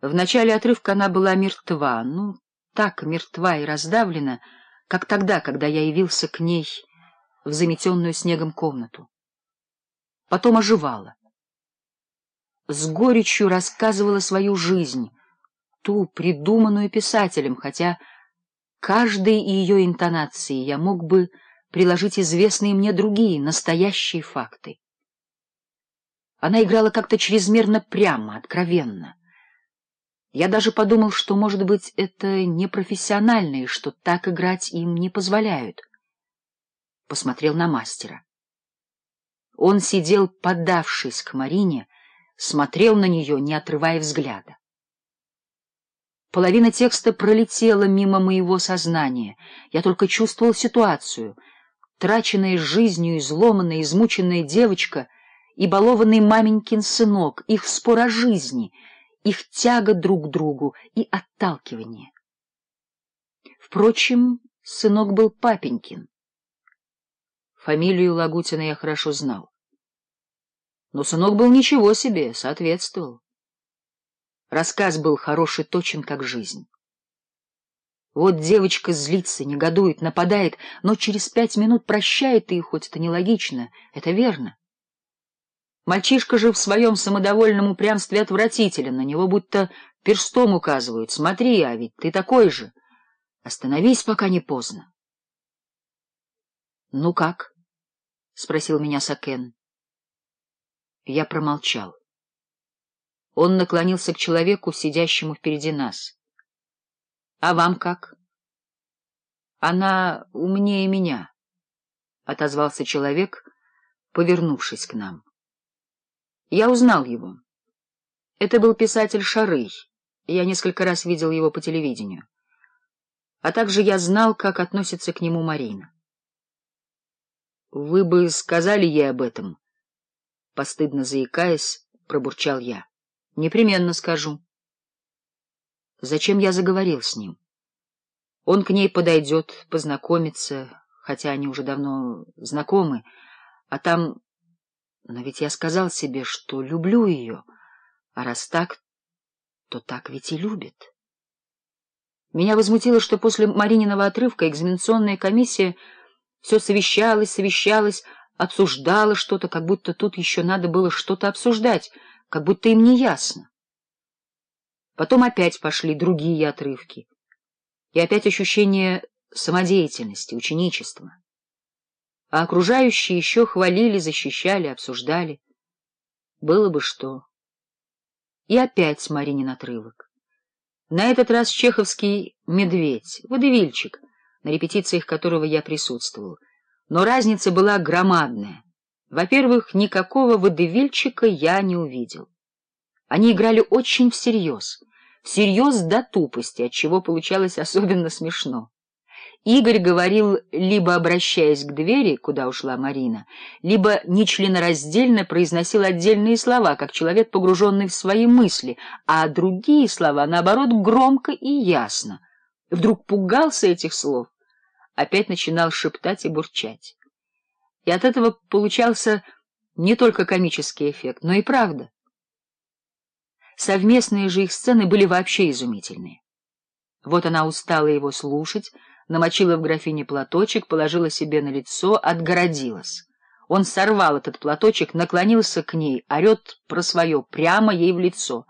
В начале отрывка она была мертва, ну, так мертва и раздавлена, как тогда, когда я явился к ней в заметенную снегом комнату. Потом оживала. С горечью рассказывала свою жизнь, ту, придуманную писателем, хотя каждой ее интонации я мог бы приложить известные мне другие, настоящие факты. Она играла как-то чрезмерно прямо, откровенно я даже подумал, что, может быть, это непрофессиональные, что так играть им не позволяют. Посмотрел на мастера. Он сидел, подавшись к Марине, смотрел на нее, не отрывая взгляда. Половина текста пролетела мимо моего сознания. Я только чувствовал ситуацию. Траченная жизнью, изломанная, измученная девочка и балованный маменькин сынок, их спор о жизни — их тяга друг к другу и отталкивание. Впрочем, сынок был Папенькин. Фамилию Лагутина я хорошо знал. Но сынок был ничего себе, соответствовал. Рассказ был хороший, точен, как жизнь. Вот девочка злится, негодует, нападает, но через пять минут прощает ее. хоть это нелогично, это верно. Мальчишка же в своем самодовольном упрямстве отвратителен, на него будто перстом указывают. Смотри, а ведь ты такой же. Остановись, пока не поздно. — Ну как? — спросил меня Сакен. Я промолчал. Он наклонился к человеку, сидящему впереди нас. — А вам как? — Она умнее меня, — отозвался человек, повернувшись к нам. — я узнал его. Это был писатель Шарый, я несколько раз видел его по телевидению. А также я знал, как относится к нему Марина. «Вы бы сказали ей об этом?» Постыдно заикаясь, пробурчал я. «Непременно скажу». Зачем я заговорил с ним? Он к ней подойдет, познакомится, хотя они уже давно знакомы, а там... Но ведь я сказал себе, что люблю ее, а раз так, то так ведь и любит. Меня возмутило, что после Марининого отрывка экзаменационная комиссия все совещалась, совещалась, обсуждала что-то, как будто тут еще надо было что-то обсуждать, как будто им не ясно. Потом опять пошли другие отрывки. И опять ощущение самодеятельности, ученичества а окружающие еще хвалили, защищали, обсуждали. Было бы что. И опять Маринин отрывок. На этот раз чеховский «Медведь», водевильчик, на репетициях которого я присутствовал. Но разница была громадная. Во-первых, никакого водевильчика я не увидел. Они играли очень всерьез, всерьез до тупости, от чего получалось особенно смешно. Игорь говорил, либо обращаясь к двери, куда ушла Марина, либо нечленораздельно произносил отдельные слова, как человек, погруженный в свои мысли, а другие слова, наоборот, громко и ясно. Вдруг пугался этих слов, опять начинал шептать и бурчать. И от этого получался не только комический эффект, но и правда. Совместные же их сцены были вообще изумительные. Вот она устала его слушать, намочила в графине платочек, положила себе на лицо, отгородилась. Он сорвал этот платочек, наклонился к ней, орет про свое прямо ей в лицо.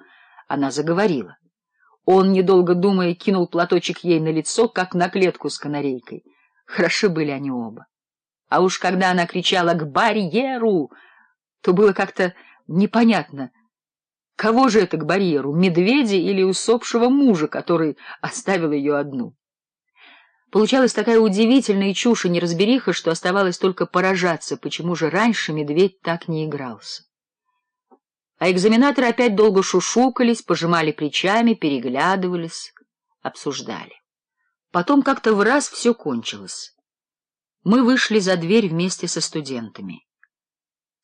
Она заговорила. Он, недолго думая, кинул платочек ей на лицо, как на клетку с канарейкой. Хороши были они оба. А уж когда она кричала «К барьеру!», то было как-то непонятно, кого же это к барьеру, медведя или усопшего мужа, который оставил ее одну. Получалась такая удивительная чушь и неразбериха, что оставалось только поражаться, почему же раньше медведь так не игрался. А экзаменаторы опять долго шушукались, пожимали плечами, переглядывались, обсуждали. Потом как-то в раз все кончилось. Мы вышли за дверь вместе со студентами.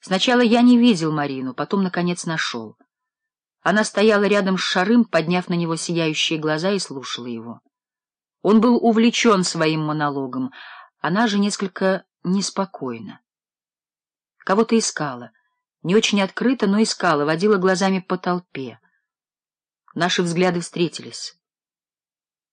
Сначала я не видел Марину, потом, наконец, нашел. Она стояла рядом с Шарым, подняв на него сияющие глаза и слушала его. Он был увлечен своим монологом, она же несколько неспокойна. Кого-то искала, не очень открыто, но искала, водила глазами по толпе. Наши взгляды встретились.